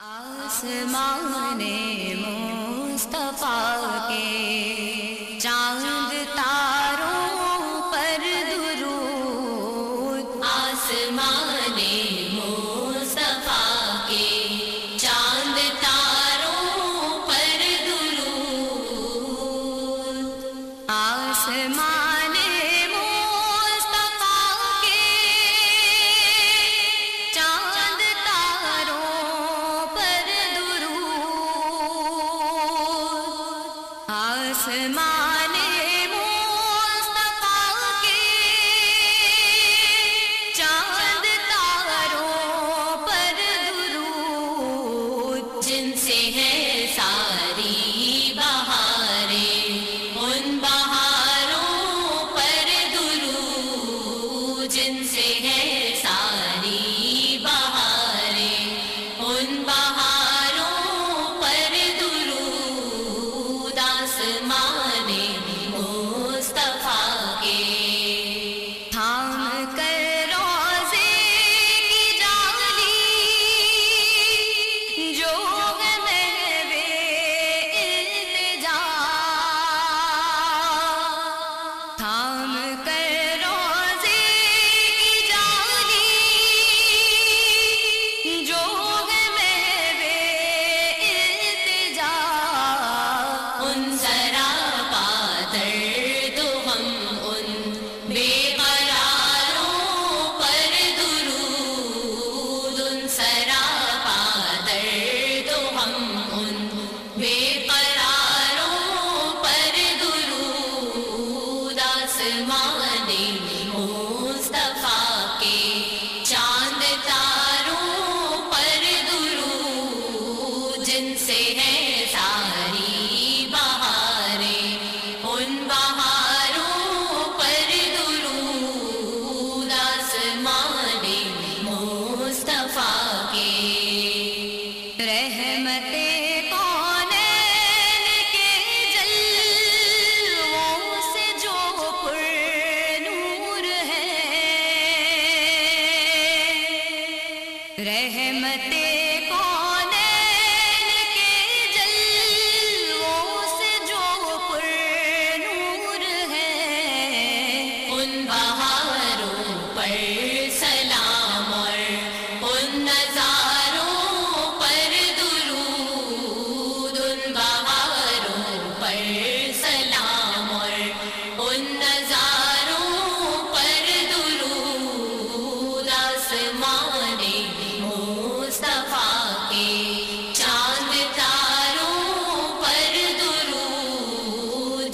آسمان مصطفیٰ کے چاند تاروں پر درود۔ آسمان مصطفیٰ کے چاند تاروں پر درود۔ آسمان آسمان تھام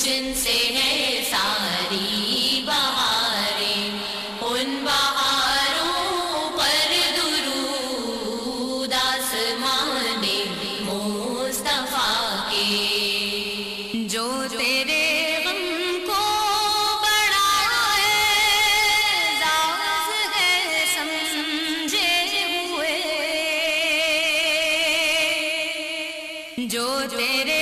جن سے ہے ساری بہاریں، ان بہاروں پر درود آسمان مصطفیٰ کے۔ جو تیرے جو تیرے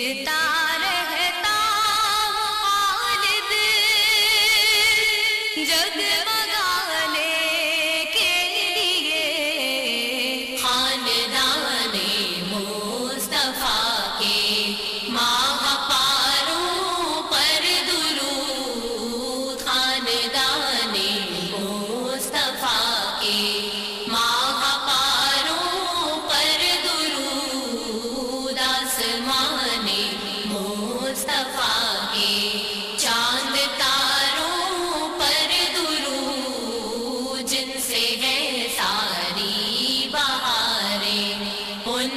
رشتہ آسمانے مصطفیٰ کے چاند تاروں پر درو جن سے ہے ساری بہاریں ان